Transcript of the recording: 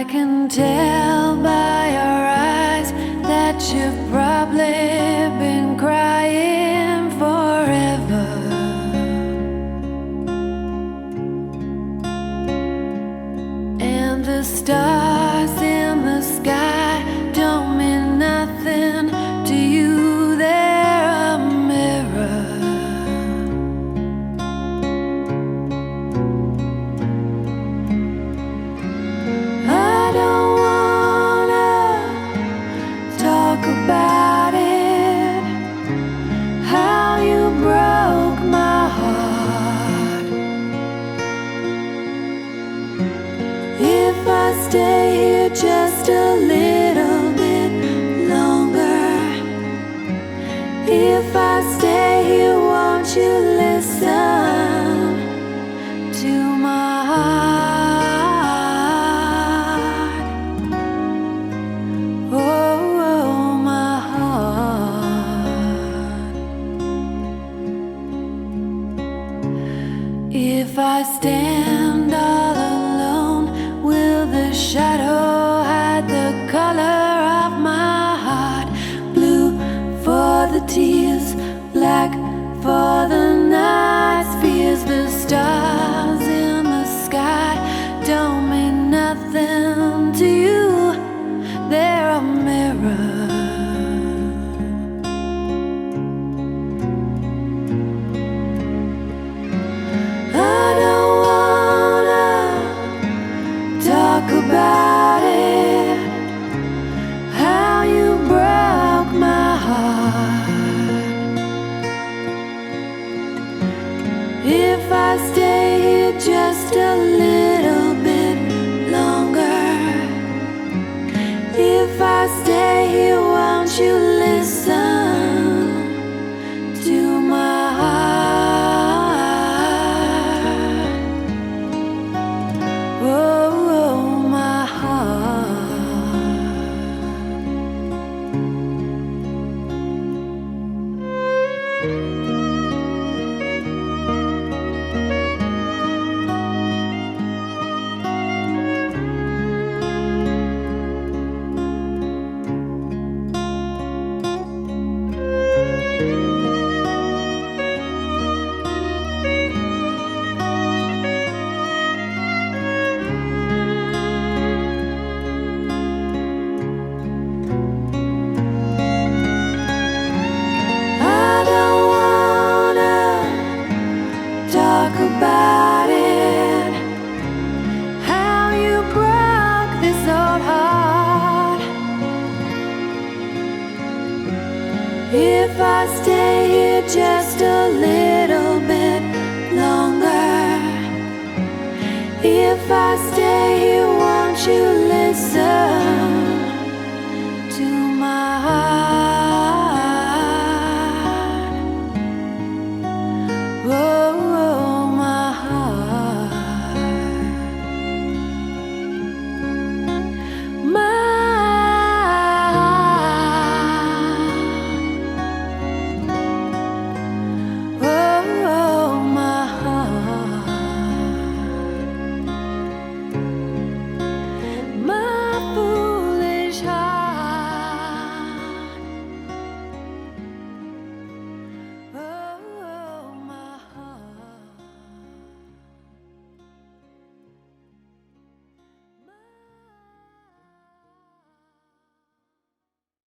I can tell by your eyes that you've probably been crying forever. And the stars. just a little bit longer. If I stay here, won't you listen to my? mirror. Oh, oh, If I stay here just a little bit longer, if I stay here, won't you listen?